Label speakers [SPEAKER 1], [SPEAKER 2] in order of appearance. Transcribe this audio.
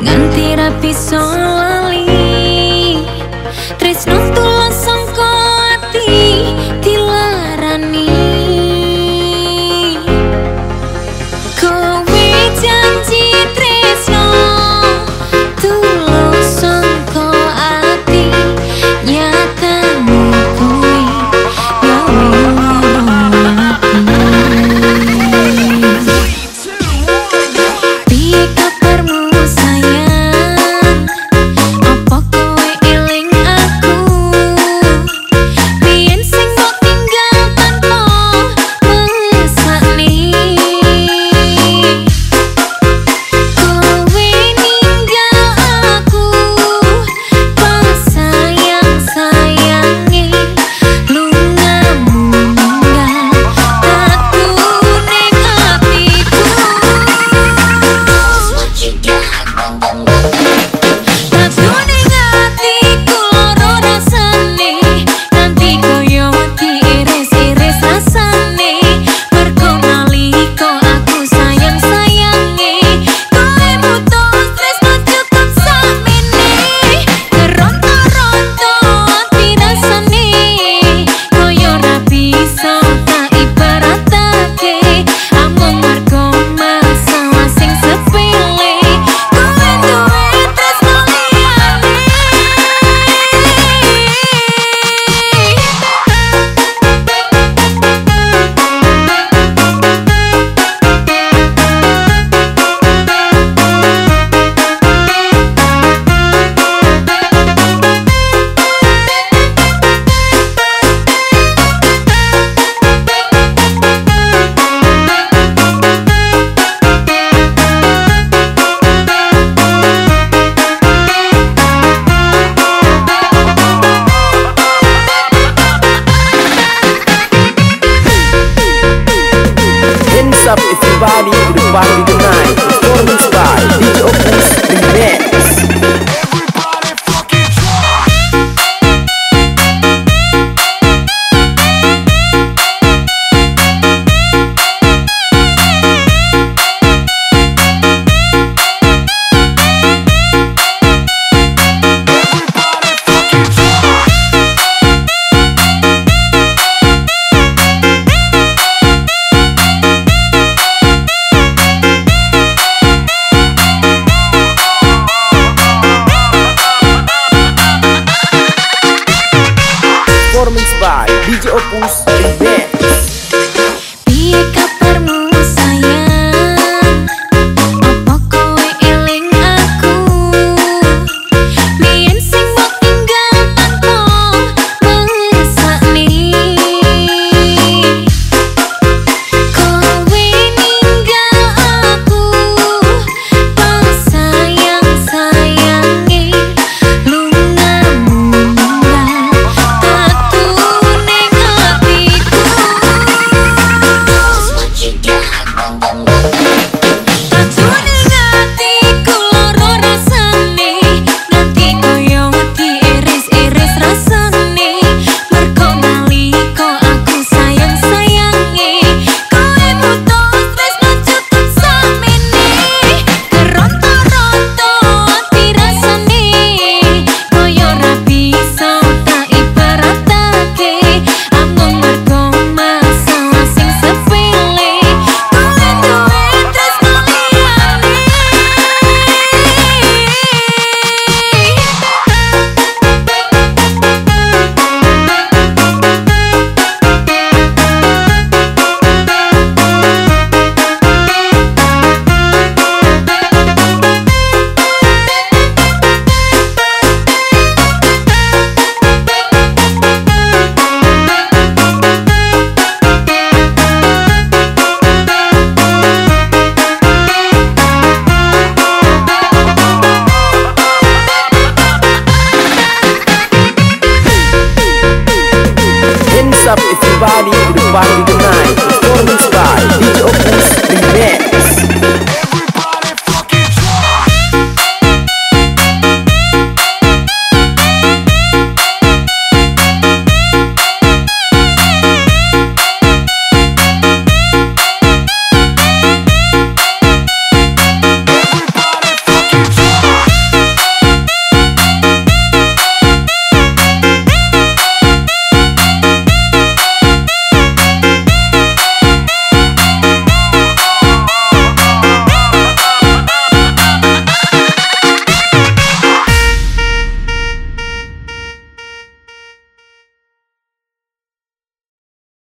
[SPEAKER 1] nganti rapi solali tresno tulus sangko
[SPEAKER 2] nobody